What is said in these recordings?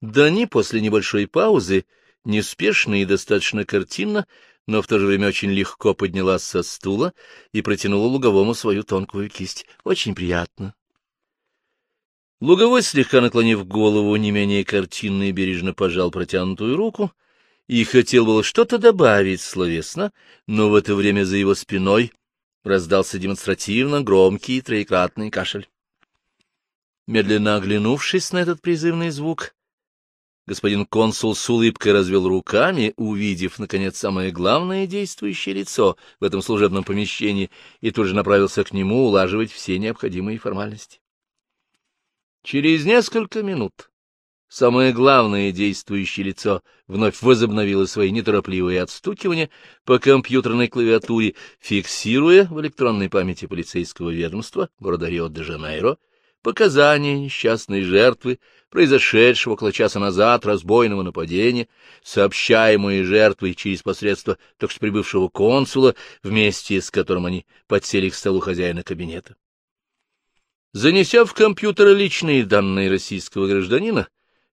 Дани после небольшой паузы, неспешно и достаточно картинно, но в то же время очень легко поднялась со стула и протянула Луговому свою тонкую кисть. Очень приятно. Луговой, слегка наклонив голову, не менее картинно и бережно пожал протянутую руку и хотел было что-то добавить словесно, но в это время за его спиной раздался демонстративно громкий троекратный кашель. Медленно оглянувшись на этот призывный звук, господин консул с улыбкой развел руками, увидев, наконец, самое главное действующее лицо в этом служебном помещении, и тут же направился к нему улаживать все необходимые формальности. Через несколько минут самое главное действующее лицо вновь возобновило свои неторопливые отстукивания по компьютерной клавиатуре, фиксируя в электронной памяти полицейского ведомства города Рио-де-Жанейро показания несчастной жертвы, произошедшего около часа назад разбойного нападения, сообщаемые жертвой через посредство только что прибывшего консула, вместе с которым они подсели к столу хозяина кабинета. Занеся в компьютер личные данные российского гражданина,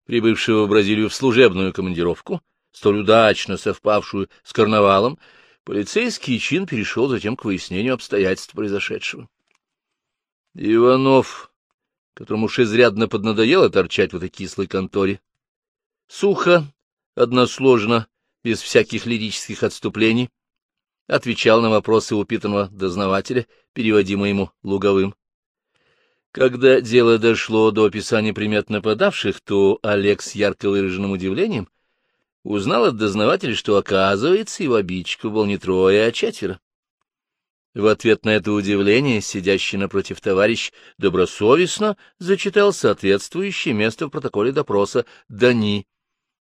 прибывшего в Бразилию в служебную командировку, столь удачно совпавшую с карнавалом, полицейский чин перешел затем к выяснению обстоятельств произошедшего. Иванов, которому уж изрядно поднадоело торчать в этой кислой конторе, сухо, односложно, без всяких лирических отступлений, отвечал на вопросы упитанного дознавателя, переводимые ему луговым. Когда дело дошло до описания примет нападавших, то Олег с ярко выраженным удивлением узнал от дознавателя, что, оказывается, его обидчиков был не трое, а четверо. В ответ на это удивление сидящий напротив товарищ добросовестно зачитал соответствующее место в протоколе допроса Дани,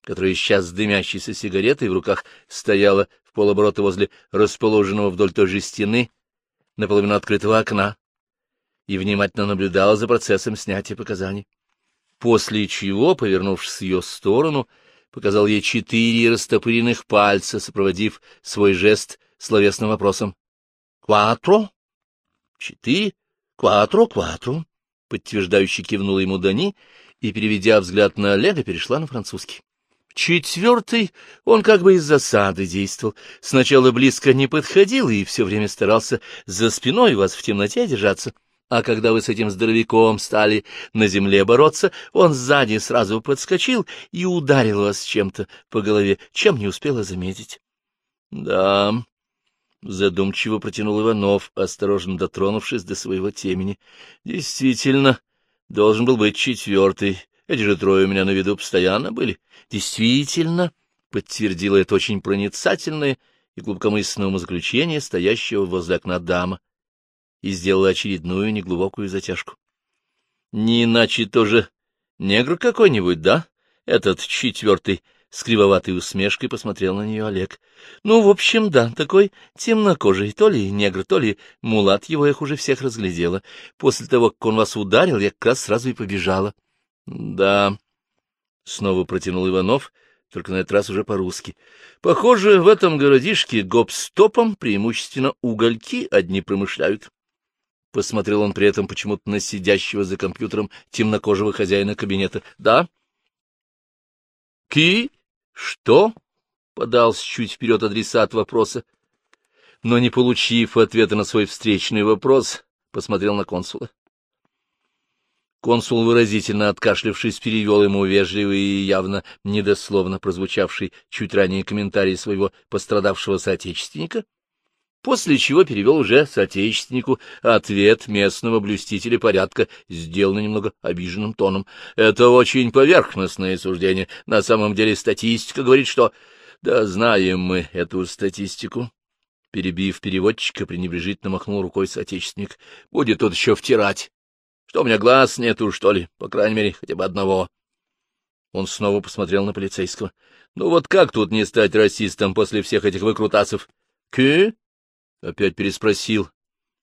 которая сейчас с дымящейся сигаретой в руках стояла в полоборота возле расположенного вдоль той же стены наполовину открытого окна и внимательно наблюдала за процессом снятия показаний. После чего, повернувшись в ее сторону, показал ей четыре растопыренных пальца, сопроводив свой жест словесным вопросом. «Кватро?» «Четыре? Кватро, кватро?» Подтверждающе кивнула ему Дани и, переведя взгляд на Олега, перешла на французский. Четвертый, он как бы из засады действовал. Сначала близко не подходил и все время старался за спиной вас в темноте держаться а когда вы с этим здоровяком стали на земле бороться, он сзади сразу подскочил и ударил вас чем-то по голове, чем не успела заметить. — Да, — задумчиво протянул Иванов, осторожно дотронувшись до своего темени. — Действительно, должен был быть четвертый. Эти же трое у меня на виду постоянно были. — Действительно, — подтвердила это очень проницательное и глубокомысленное заключение стоящего возле окна дама и сделала очередную неглубокую затяжку. — Не иначе тоже негр какой-нибудь, да? Этот четвертый с кривоватой усмешкой посмотрел на нее Олег. — Ну, в общем, да, такой темнокожий, то ли негр, то ли мулат, его их уже всех разглядела. После того, как он вас ударил, я как раз сразу и побежала. — Да, — снова протянул Иванов, только на этот раз уже по-русски. — Похоже, в этом городишке гоп-стопом преимущественно угольки одни промышляют. — посмотрел он при этом почему-то на сидящего за компьютером темнокожего хозяина кабинета. — Да? — Ки? Что? — подался чуть вперед адресат вопроса. Но, не получив ответа на свой встречный вопрос, посмотрел на консула. Консул, выразительно откашлявшись, перевел ему вежливый и явно недословно прозвучавший чуть ранее комментарий своего пострадавшего соотечественника — после чего перевел уже соотечественнику ответ местного блюстителя порядка, сделанный немного обиженным тоном. Это очень поверхностное суждение. На самом деле статистика говорит, что... Да знаем мы эту статистику. Перебив переводчика, пренебрежительно махнул рукой соотечественник. Будет тут еще втирать. Что, у меня глаз нету, что ли? По крайней мере, хотя бы одного. Он снова посмотрел на полицейского. Ну вот как тут не стать расистом после всех этих выкрутасов? — Кю? Опять переспросил.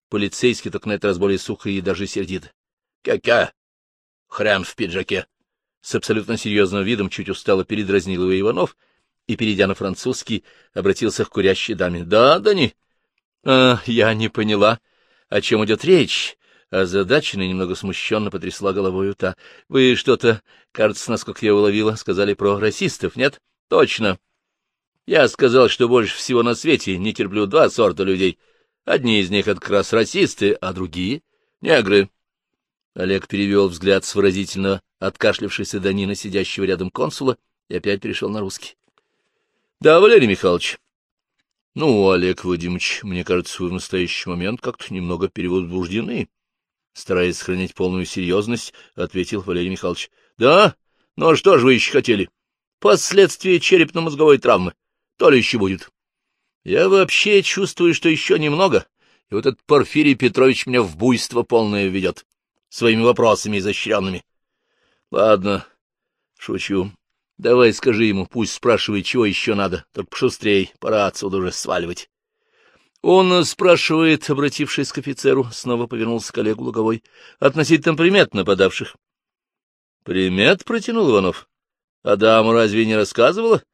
Полицейский так на этот раз более сухо и даже сердито. — Какая? Хрен в пиджаке. С абсолютно серьезным видом чуть устало передразнил его Иванов и, перейдя на французский, обратился к курящей даме. — Да, Дани? — А, я не поняла, о чем идет речь. озадаченно и немного смущенно потрясла головой та. — Вы что-то, кажется, насколько я уловила, сказали про расистов, нет? — Точно. Я сказал, что больше всего на свете не терплю два сорта людей. Одни из них — это как раз расисты, а другие — негры. Олег перевел взгляд с выразительно откашлявшейся Данина, сидящего рядом консула, и опять перешел на русский. — Да, Валерий Михайлович. — Ну, Олег Вадимович, мне кажется, вы в настоящий момент как-то немного перевозбуждены. Стараясь сохранять полную серьезность, ответил Валерий Михайлович. — Да? Ну а что же вы еще хотели? Последствия черепно-мозговой травмы. То ли еще будет. Я вообще чувствую, что еще немного, и вот этот Порфирий Петрович меня в буйство полное ведет своими вопросами изощренными. Ладно, шучу. Давай скажи ему, пусть спрашивает, чего еще надо, только пошустрей, пора отсюда уже сваливать. Он спрашивает, обратившись к офицеру, снова повернулся к коллегу Луговой, относительно примет нападавших. — Примет? — протянул Иванов. — А дама разве не рассказывала? —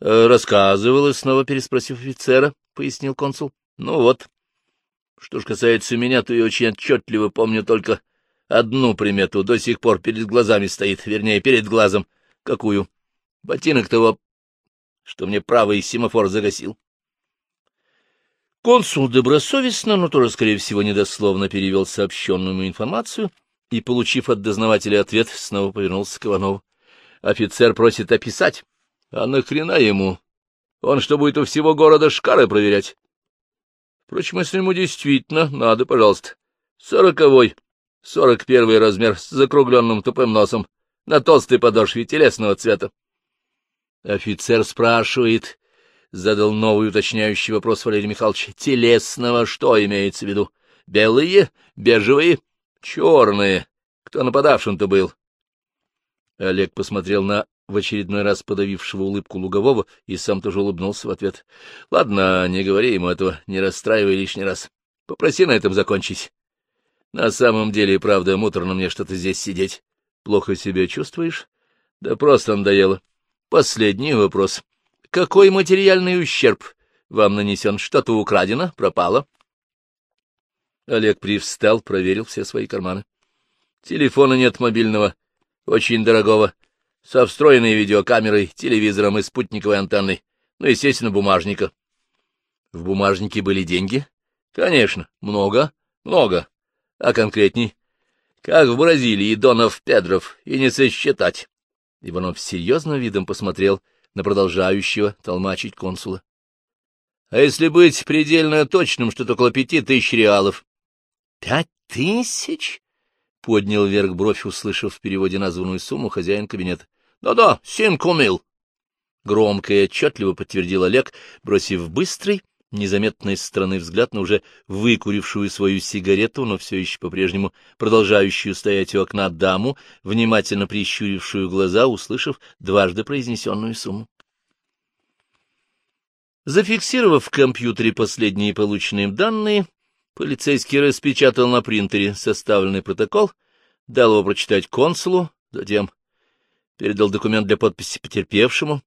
Рассказывала, снова переспросив офицера, — пояснил консул. — Ну вот. Что ж касается меня, то я очень отчетливо помню только одну примету, до сих пор перед глазами стоит, вернее, перед глазом. Какую? Ботинок того, что мне правый семафор загасил. Консул добросовестно, но тоже, скорее всего, недословно перевел сообщенную информацию и, получив от дознавателя ответ, снова повернулся к Иванову. Офицер просит описать. А нахрена ему? Он что, будет у всего города шкары проверять? Впрочем, если ему действительно надо, пожалуйста. Сороковой, сорок первый размер с закругленным тупым носом, на толстой подошве телесного цвета. Офицер спрашивает, — задал новый уточняющий вопрос Валерий Михайлович, — телесного что имеется в виду? Белые, бежевые, черные? Кто нападавшим-то был? Олег посмотрел на в очередной раз подавившего улыбку Лугового и сам тоже улыбнулся в ответ. — Ладно, не говори ему этого, не расстраивай лишний раз. Попроси на этом закончить. На самом деле, правда, муторно мне что-то здесь сидеть. Плохо себя чувствуешь? Да просто надоело. Последний вопрос. Какой материальный ущерб вам нанесен? Что-то украдено, пропало? Олег привстал, проверил все свои карманы. Телефона нет мобильного, очень дорогого, со встроенной видеокамерой, телевизором и спутниковой антенной, ну, естественно, бумажника. В бумажнике были деньги? Конечно, много, много. А конкретней? Как в Бразилии, Донов Педров, и не сосчитать. Иванов серьезным видом посмотрел на продолжающего толмачить консула. — А если быть предельно точным, что-то около пяти тысяч реалов. — Пять тысяч? — поднял вверх бровь, услышав в переводе названную сумму хозяин кабинета. Да — Да-да, синку мил. Громко и отчетливо подтвердил Олег, бросив быстрый, незаметной с стороны взгляд на уже выкурившую свою сигарету, но все еще по-прежнему продолжающую стоять у окна даму, внимательно прищурившую глаза, услышав дважды произнесенную сумму. Зафиксировав в компьютере последние полученные данные, полицейский распечатал на принтере составленный протокол, дал его прочитать консулу, затем передал документ для подписи потерпевшему,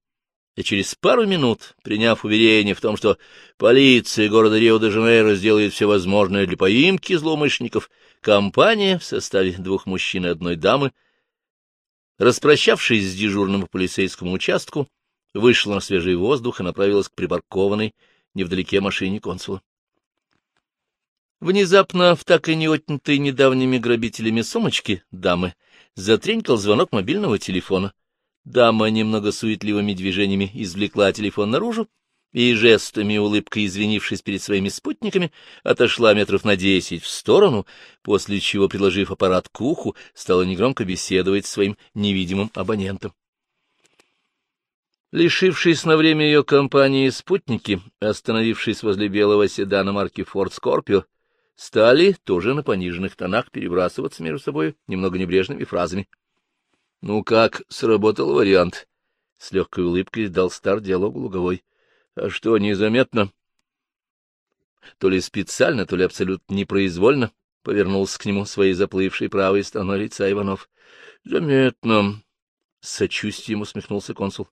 и через пару минут, приняв уверение в том, что полиция города Рио-де-Жанейро сделает все возможное для поимки злоумышленников, компания в составе двух мужчин и одной дамы, распрощавшись с дежурным по полицейскому участку, вышла на свежий воздух и направилась к припаркованной невдалеке машине консула. Внезапно в так и не отнятой недавними грабителями сумочки дамы затренькал звонок мобильного телефона. Дама немного суетливыми движениями извлекла телефон наружу и жестами улыбкой, извинившись перед своими спутниками, отошла метров на десять в сторону, после чего, приложив аппарат к уху, стала негромко беседовать с своим невидимым абонентом. Лишившись на время ее компании спутники, остановившись возле белого седана марки Ford Scorpio, стали тоже на пониженных тонах перебрасываться между собой немного небрежными фразами. — Ну как, сработал вариант? — с легкой улыбкой дал старт диалогу Луговой. — А что, незаметно? То ли специально, то ли абсолютно непроизвольно повернулся к нему своей заплывшей правой стороной лица Иванов. — Заметно. — с сочувствием усмехнулся консул.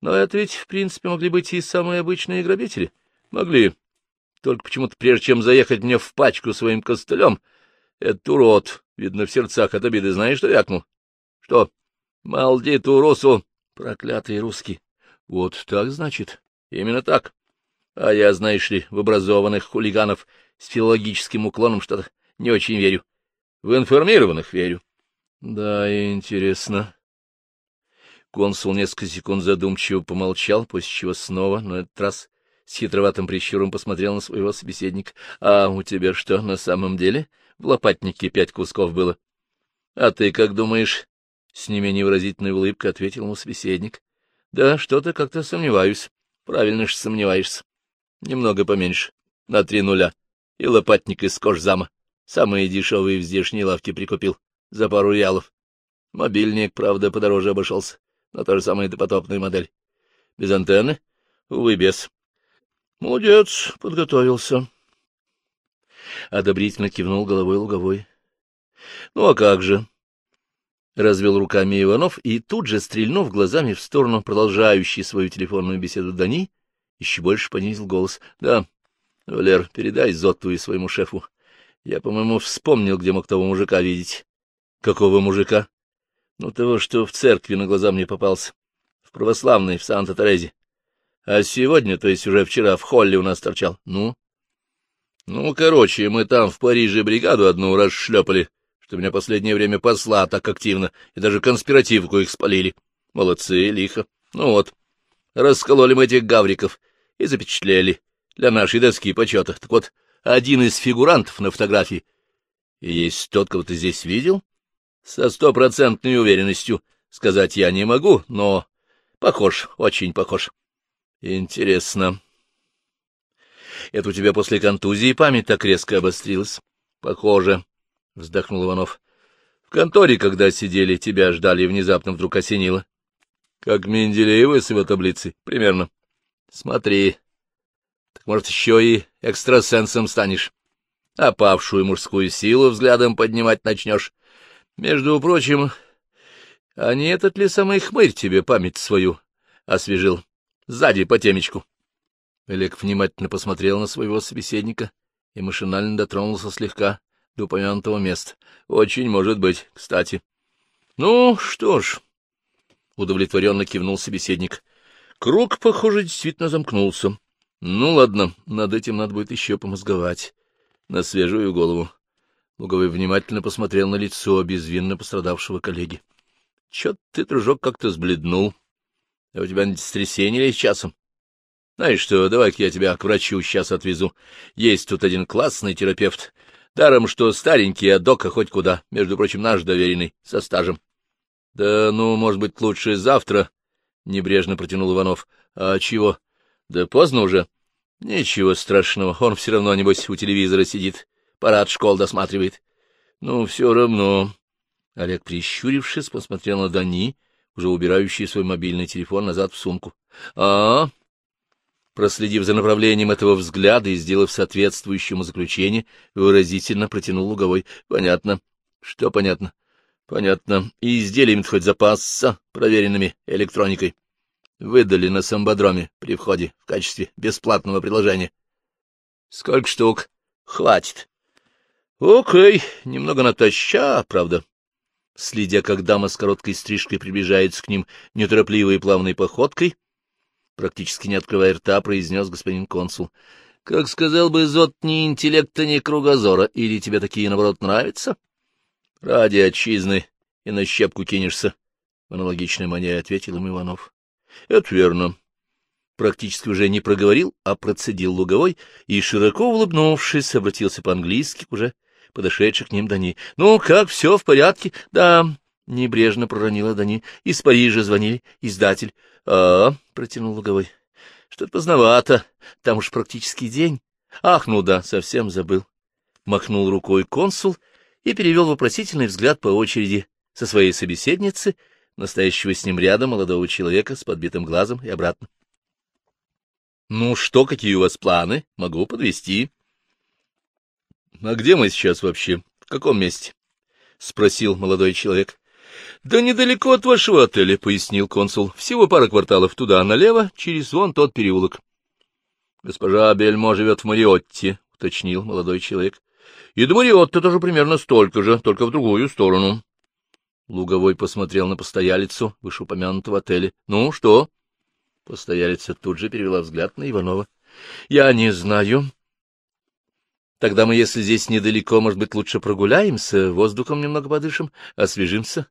Но это ведь, в принципе, могли быть и самые обычные грабители. Могли. Только почему-то, прежде чем заехать мне в пачку своим костылем, этот урод, видно, в сердцах от обиды, знаешь, что вякнул? Что? Малди турусу, проклятый русский. Вот так, значит? Именно так. А я, знаешь ли, в образованных хулиганов с филологическим уклоном что-то не очень верю. В информированных верю. Да, интересно. Консул несколько секунд задумчиво помолчал, после чего снова, но этот раз с хитроватым прищуром посмотрел на своего собеседника. — А у тебя что, на самом деле? В лопатнике пять кусков было. — А ты как думаешь? — с не менее улыбкой ответил ему собеседник. — Да, что-то как-то сомневаюсь. Правильно же сомневаешься. Немного поменьше. На три нуля. И лопатник из кожзама. Самые дешевые в здешней лавке прикупил. За пару реалов. Мобильник, правда, подороже обошелся но то же самое допотопная модель. Без антенны? Увы, без. Молодец, подготовился. Одобрительно кивнул головой луговой. Ну, а как же? Развел руками Иванов и тут же, стрельнув глазами в сторону продолжающей свою телефонную беседу Дани, еще больше понизил голос. — Да, Валер, передай Зотту и своему шефу. Я, по-моему, вспомнил, где мог того мужика видеть. — Какого мужика? Ну, того, что в церкви на глаза мне попался. В православной, в Санта-Терезе. А сегодня, то есть уже вчера, в холле у нас торчал. Ну? Ну, короче, мы там в Париже бригаду одну расшлепали, что меня последнее время посла так активно, и даже конспиративку их спалили. Молодцы, лихо. Ну вот, раскололи мы этих гавриков и запечатлели для нашей доски почета. Так вот, один из фигурантов на фотографии. И есть тот, кого ты здесь видел? Со стопроцентной уверенностью сказать я не могу, но похож, очень похож. Интересно. Это у тебя после контузии память так резко обострилась? Похоже, — вздохнул Иванов. В конторе, когда сидели, тебя ждали, внезапно вдруг осенило. Как Менделеева с его таблицей, примерно. Смотри, так, может, еще и экстрасенсом станешь. А павшую мужскую силу взглядом поднимать начнешь. Между прочим, а не этот ли самый хмырь тебе память свою освежил? Сзади, по темечку. Олег внимательно посмотрел на своего собеседника и машинально дотронулся слегка до упомянутого места. Очень может быть, кстати. Ну, что ж, — удовлетворенно кивнул собеседник. Круг, похоже, действительно замкнулся. Ну, ладно, над этим надо будет еще помозговать. На свежую голову. Луговой внимательно посмотрел на лицо безвинно пострадавшего коллеги. — Чё ты, дружок, как-то сбледнул? А у тебя стрясение или часом? Знаешь что, давай-ка я тебя к врачу сейчас отвезу. Есть тут один классный терапевт. Даром, что старенький, а дока хоть куда. Между прочим, наш доверенный, со стажем. — Да ну, может быть, лучше завтра, — небрежно протянул Иванов. — А чего? — Да поздно уже. — Ничего страшного, он все равно, небось, у телевизора сидит парад школ досматривает. Ну, все равно. Олег, прищурившись, посмотрел на Дани, уже убирающий свой мобильный телефон назад в сумку. А, -а, -а Проследив за направлением этого взгляда и сделав соответствующему заключение, выразительно протянул луговой. — Понятно. — Что понятно? — Понятно. И изделиями хоть запасся, проверенными электроникой. Выдали на самбодроме при входе в качестве бесплатного приложения. — Сколько штук? — Хватит. Окей, немного натоща, правда. Следя, как дама с короткой стрижкой приближается к ним неторопливой и плавной походкой, практически не открывая рта, произнес господин консул. — Как сказал бы Зот, ни интеллекта, ни кругозора, или тебе такие, наоборот, нравятся? — Ради отчизны и на щепку кинешься, — в аналогичной манере ответил им Иванов. — Это верно. Практически уже не проговорил, а процедил луговой и, широко улыбнувшись, обратился по-английски уже подошедших к ним Дани. — Ну, как, все в порядке? — Да, — небрежно проронила Дани. — Из Парижа звонили, издатель. — А, — протянул Луговой, — что-то поздновато, там уж практически день. — Ах, ну да, совсем забыл. Махнул рукой консул и перевел вопросительный взгляд по очереди со своей собеседницы, настоящего с ним рядом молодого человека с подбитым глазом и обратно. — Ну что, какие у вас планы? Могу подвести. — А где мы сейчас вообще? В каком месте? — спросил молодой человек. — Да недалеко от вашего отеля, — пояснил консул. — Всего пара кварталов туда, налево, через вон тот переулок. — Госпожа Бельмо живет в Мариотте, — уточнил молодой человек. И до Мариотта тоже примерно столько же, только в другую сторону. Луговой посмотрел на постоялицу вышеупомянутого отеля. — Ну, что? Постоялица тут же перевела взгляд на Иванова. — Я не знаю. Тогда мы, если здесь недалеко, может быть, лучше прогуляемся, воздухом немного подышим, освежимся.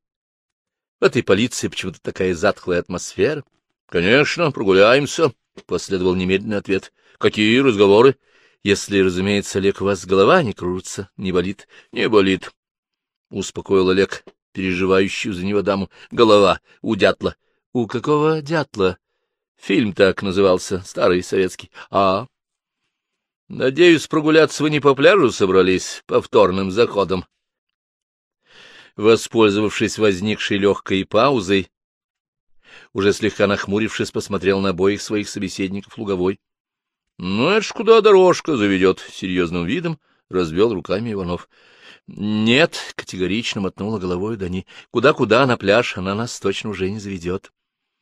В этой полиции почему-то такая затхлая атмосфера. — Конечно, прогуляемся, — последовал немедленный ответ. — Какие разговоры? — Если, разумеется, Олег, у вас голова не кружится, не болит. — Не болит, — успокоил Олег, переживающую за него даму. — Голова у дятла. — У какого дятла? Фильм так назывался, старый советский. — А? — Надеюсь, прогуляться вы не по пляжу собрались, повторным заходом. Воспользовавшись возникшей легкой паузой, уже слегка нахмурившись, посмотрел на обоих своих собеседников луговой. — Ну, это ж куда дорожка заведет, — серьезным видом развел руками Иванов. — Нет, — категорично мотнула головой Дани. Куда — Куда-куда на пляж она нас точно уже не заведет.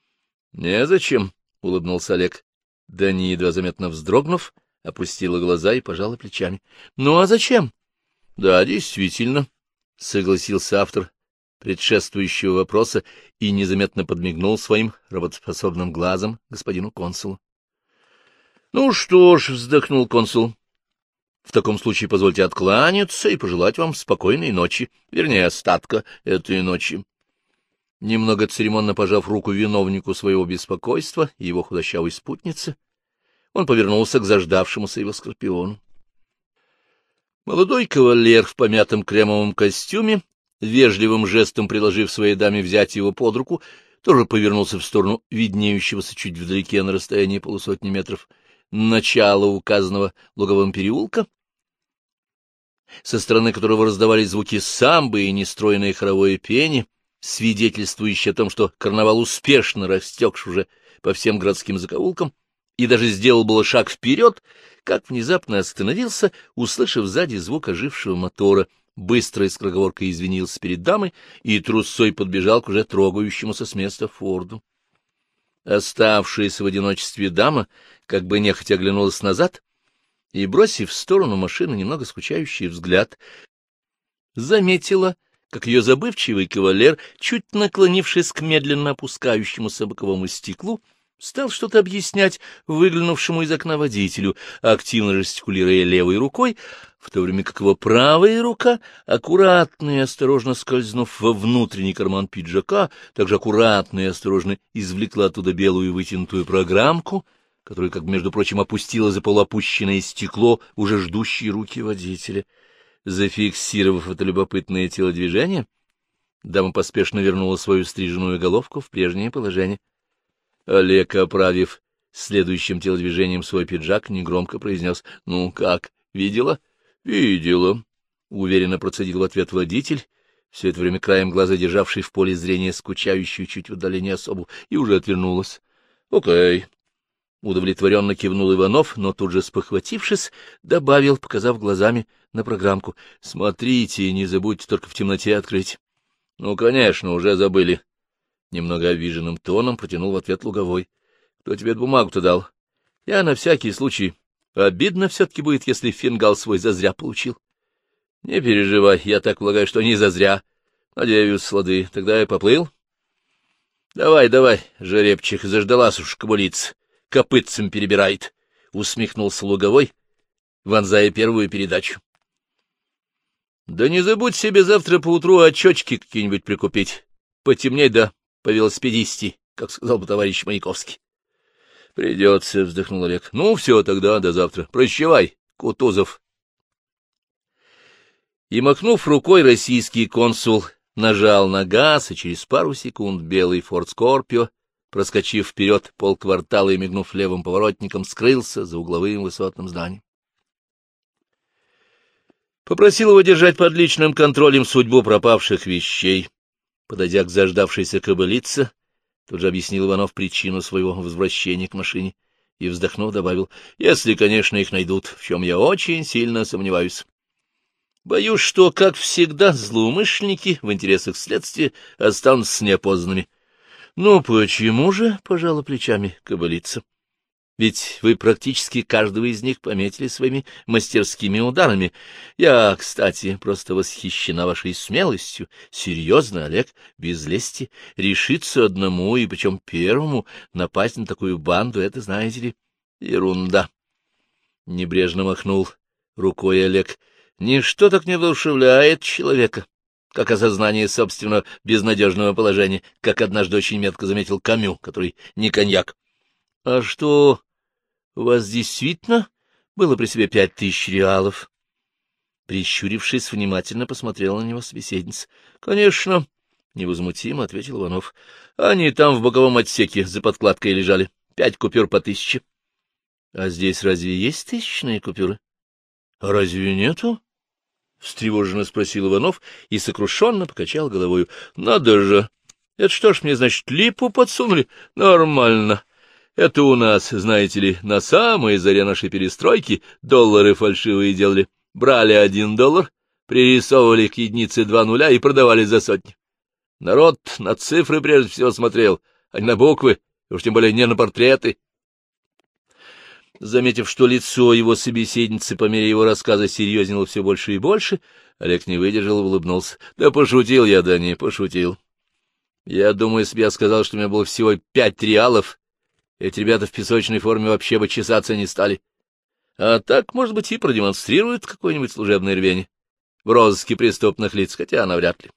— Незачем, — улыбнулся Олег. Дани, едва заметно вздрогнув, опустила глаза и пожала плечами. — Ну, а зачем? — Да, действительно, — согласился автор предшествующего вопроса и незаметно подмигнул своим работоспособным глазом господину консулу. — Ну что ж, — вздохнул консул, — в таком случае позвольте откланяться и пожелать вам спокойной ночи, вернее, остатка этой ночи. Немного церемонно пожав руку виновнику своего беспокойства и его худощавой спутнице, он повернулся к заждавшемуся его скорпиону. Молодой кавалер в помятом кремовом костюме вежливым жестом приложив своей даме взять его под руку, тоже повернулся в сторону виднеющегося чуть вдалеке на расстоянии полусотни метров начала указанного луговым переулка, со стороны которого раздавались звуки самбы и нестроенное хоровое пение, свидетельствующее о том, что карнавал успешно растекший уже по всем городским закоулкам, и даже сделал было шаг вперед, как внезапно остановился, услышав сзади звук ожившего мотора — быстро и скороговоркой извинился перед дамой и трусцой подбежал к уже трогающемуся с места Форду. Оставшаяся в одиночестве дама как бы нехотя оглянулась назад и, бросив в сторону машины немного скучающий взгляд, заметила, как ее забывчивый кавалер, чуть наклонившись к медленно опускающемуся боковому стеклу, стал что-то объяснять выглянувшему из окна водителю, активно жестикулируя левой рукой, в то время как его правая рука, аккуратно и осторожно скользнув во внутренний карман пиджака, также аккуратно и осторожно извлекла оттуда белую вытянутую программку, которую, как между прочим, опустила за полуопущенное стекло уже ждущие руки водителя. Зафиксировав это любопытное телодвижение, дама поспешно вернула свою стриженную головку в прежнее положение. Олег, оправив следующим телодвижением свой пиджак, негромко произнес «Ну как, видела?» — Видела, — уверенно процедил в ответ водитель, все это время краем глаза державший в поле зрения скучающую чуть в отдалении особу, и уже отвернулась. — Окей. Удовлетворенно кивнул Иванов, но тут же спохватившись, добавил, показав глазами на программку. — Смотрите, не забудьте только в темноте открыть. — Ну, конечно, уже забыли. Немного обиженным тоном протянул в ответ Луговой. — Кто тебе бумагу-то дал? — Я на всякий случай Обидно все-таки будет, если фингал свой зазря получил. Не переживай, я так полагаю, что не зазря. Надеюсь, слады. Тогда я поплыл. Давай, давай, жеребчих, заждалась уж кобылиц. Копытцем перебирает. Усмехнулся луговой, вонзая первую передачу. Да не забудь себе завтра поутру очочки какие-нибудь прикупить. Потемней да по велосипедисти, как сказал бы товарищ Маяковский. — Придется, — вздохнул Олег. — Ну, все, тогда до завтра. Прощавай, Кутузов. И, махнув рукой, российский консул нажал на газ, и через пару секунд белый форт Скорпио, проскочив вперед полквартала и мигнув левым поворотником, скрылся за угловым высотным зданием. Попросил его держать под личным контролем судьбу пропавших вещей. Подойдя к заждавшейся кобылице, Тут же объяснил Иванов причину своего возвращения к машине и, вздохнув, добавил, если, конечно, их найдут, в чем я очень сильно сомневаюсь. Боюсь, что, как всегда, злоумышленники в интересах следствия останутся неопознанными. — Ну, почему же, — пожала плечами кобылица. Ведь вы практически каждого из них пометили своими мастерскими ударами. Я, кстати, просто восхищена вашей смелостью. Серьезно, Олег, без лести, решиться одному, и причем первому, напасть на такую банду, это, знаете ли, ерунда. Небрежно махнул рукой Олег. Ничто так не воодушевляет человека, как осознание собственного безнадежного положения, как однажды очень метко заметил Камю, который не коньяк. — А что у вас действительно было при себе пять тысяч реалов? Прищурившись, внимательно посмотрела на него собеседница. — Конечно, — невозмутимо ответил Иванов. — Они там в боковом отсеке за подкладкой лежали. Пять купюр по тысяче. — А здесь разве есть тысячные купюры? — разве нету? — встревоженно спросил Иванов и сокрушенно покачал головою. — Надо же! Это что ж мне, значит, липу подсунули? Нормально. Это у нас, знаете ли, на самой заре нашей перестройки доллары фальшивые делали. Брали один доллар, пририсовывали к единице два нуля и продавали за сотни. Народ на цифры прежде всего смотрел, а не на буквы, уж тем более не на портреты. Заметив, что лицо его собеседницы по мере его рассказа серьезнело все больше и больше, Олег не выдержал и улыбнулся. — Да пошутил я, да не пошутил. Я думаю, если я сказал, что у меня было всего пять реалов, эти ребята в песочной форме вообще бы чесаться не стали. А так, может быть, и продемонстрируют какое-нибудь служебное рвение в розыске преступных лиц, хотя навряд ли.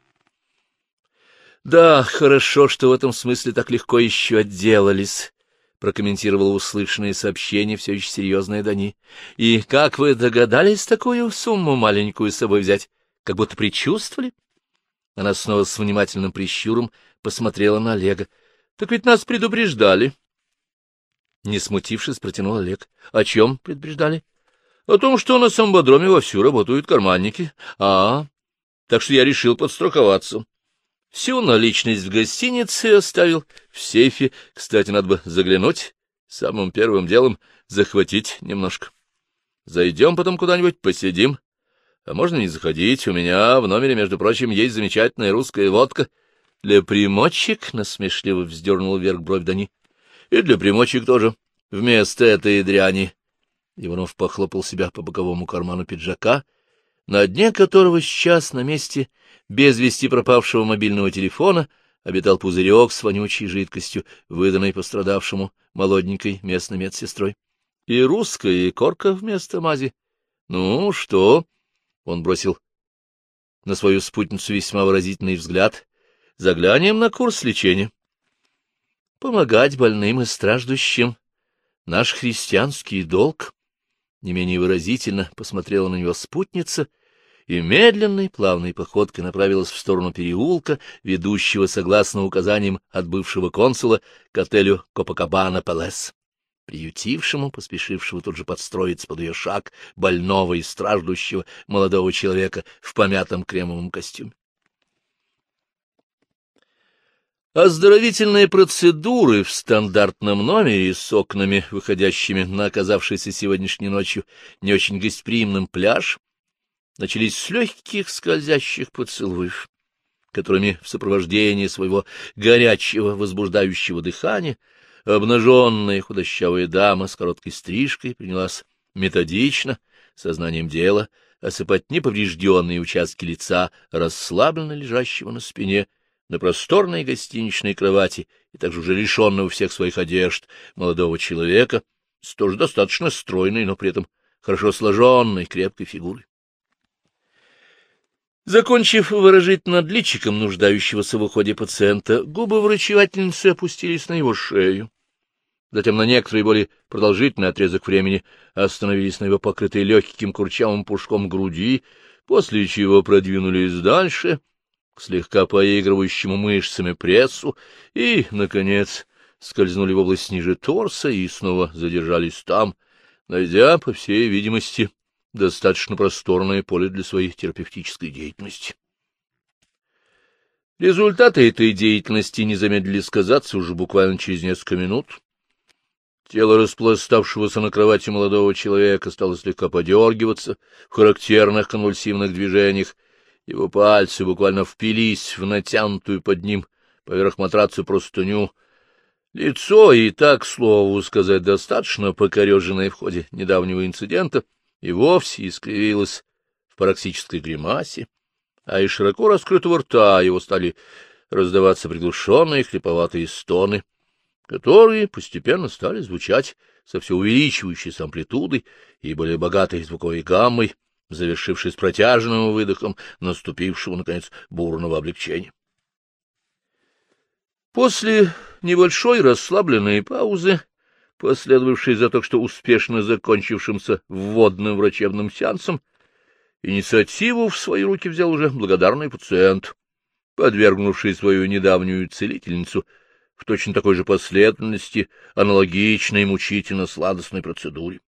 Да, хорошо, что в этом смысле так легко еще отделались, — прокомментировала услышанное сообщение все еще серьезное Дани. — И как вы догадались такую сумму маленькую с собой взять? Как будто предчувствовали? Она снова с внимательным прищуром посмотрела на Олега. — Так ведь нас предупреждали. Не смутившись, протянул Олег. — О чем предупреждали? — О том, что на самбодроме вовсю работают карманники. — А, так что я решил подстраховаться. Всю наличность в гостинице оставил в сейфе. Кстати, надо бы заглянуть, самым первым делом захватить немножко. Зайдем потом куда-нибудь, посидим. А можно не заходить, у меня в номере, между прочим, есть замечательная русская водка. Для примочек насмешливо вздернул вверх бровь Дани. И для примочек тоже. Вместо этой дряни. Иванов похлопал себя по боковому карману пиджака, на дне которого сейчас на месте без вести пропавшего мобильного телефона обитал пузырек с вонючей жидкостью, выданной пострадавшему молоденькой местной медсестрой. И русская корка вместо мази. Ну, что? Он бросил на свою спутницу весьма выразительный взгляд. Заглянем на курс лечения. Помогать больным и страждущим — наш христианский долг. Не менее выразительно посмотрела на него спутница и медленной, плавной походкой направилась в сторону переулка, ведущего, согласно указаниям от бывшего консула, к отелю Копакабана Пелес, приютившему, поспешившего тут же подстроиться под ее шаг, больного и страждущего молодого человека в помятом кремовом костюме. Оздоровительные процедуры в стандартном номере с окнами, выходящими на оказавшийся сегодняшней ночью не очень гостеприимным пляж, начались с легких скользящих поцелуев, которыми в сопровождении своего горячего возбуждающего дыхания обнаженная худощавая дама с короткой стрижкой принялась методично, сознанием дела, осыпать неповрежденные участки лица, расслабленно лежащего на спине, на просторной гостиничной кровати и также уже лишенного всех своих одежд молодого человека с тоже достаточно стройной, но при этом хорошо сложенной, крепкой фигурой. Закончив выражить над личиком нуждающегося в уходе пациента, губы врачевательницы опустились на его шею. Затем на некоторый более продолжительный отрезок времени остановились на его покрытой легким курчавым пушком груди, после чего продвинулись дальше — к слегка поигрывающему мышцами прессу и, наконец, скользнули в область ниже торса и снова задержались там, найдя, по всей видимости, достаточно просторное поле для своей терапевтической деятельности. Результаты этой деятельности не замедлили сказаться уже буквально через несколько минут. Тело распластавшегося на кровати молодого человека стало слегка подергиваться в характерных конвульсивных движениях, его пальцы буквально впились в натянутую под ним поверх матраца простыню. Лицо и так, слову сказать, достаточно покореженное в ходе недавнего инцидента, и вовсе искривилось в пароксической гримасе, а из широко раскрытого рта его стали раздаваться приглушенные хриповатые стоны, которые постепенно стали звучать со все увеличивающейся амплитудой и более богатой звуковой гаммой, завершившись протяжным выдохом наступившего, наконец, бурного облегчения. После небольшой расслабленной паузы, последовавшей за только что успешно закончившимся вводным врачебным сеансом, инициативу в свои руки взял уже благодарный пациент, подвергнувший свою недавнюю целительницу в точно такой же последовательности аналогичной мучительно-сладостной процедуре.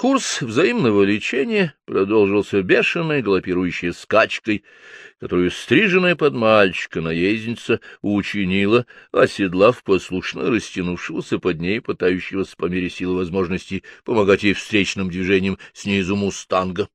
Курс взаимного лечения продолжился бешеной галопирующей скачкой, которую стриженная под мальчика наездница учинила, оседлав послушно растянувшегося под ней, пытающегося по мере силы возможностей помогать ей встречным движением снизу мустанга.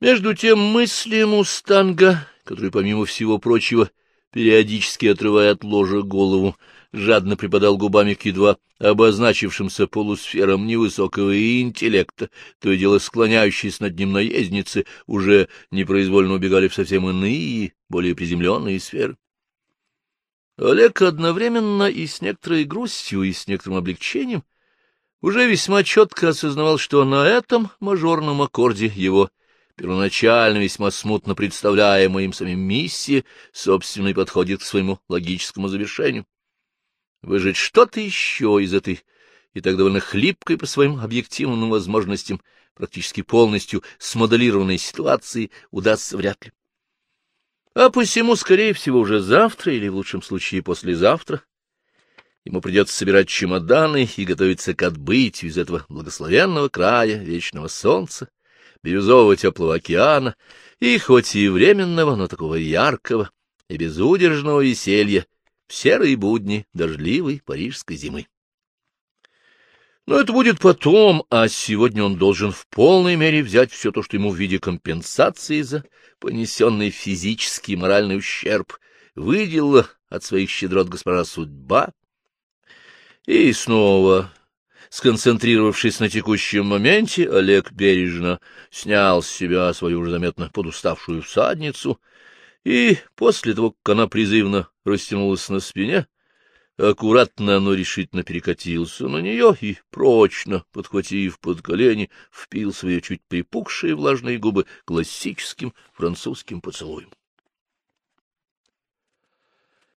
Между тем мысли мустанга, который, помимо всего прочего, периодически отрывая от ложа голову, жадно припадал губами к едва обозначившимся полусферам невысокого интеллекта, то и дело склоняющиеся над ним наездницы, уже непроизвольно убегали в совсем иные, более приземленные сферы. Олег одновременно и с некоторой грустью, и с некоторым облегчением уже весьма четко осознавал, что на этом мажорном аккорде его первоначально весьма смутно представляемая им самим миссия, собственно, и подходит к своему логическому завершению. Выжать что-то еще из этой и так довольно хлипкой по своим объективным возможностям, практически полностью смоделированной ситуации удастся вряд ли. А посему, скорее всего, уже завтра или, в лучшем случае, послезавтра. Ему придется собирать чемоданы и готовиться к отбытию из этого благословенного края вечного солнца, бирюзового теплого океана и хоть и временного, но такого яркого и безудержного веселья, в серые будни дождливой парижской зимы. Но это будет потом, а сегодня он должен в полной мере взять все то, что ему в виде компенсации за понесенный физический и моральный ущерб выделила от своих щедрот госпожа судьба. И снова, сконцентрировавшись на текущем моменте, Олег бережно снял с себя свою уже заметно подуставшую всадницу — и после того, как она призывно растянулась на спине, аккуратно, но решительно перекатился на нее и, прочно подхватив под колени, впил свои чуть припухшие влажные губы классическим французским поцелуем.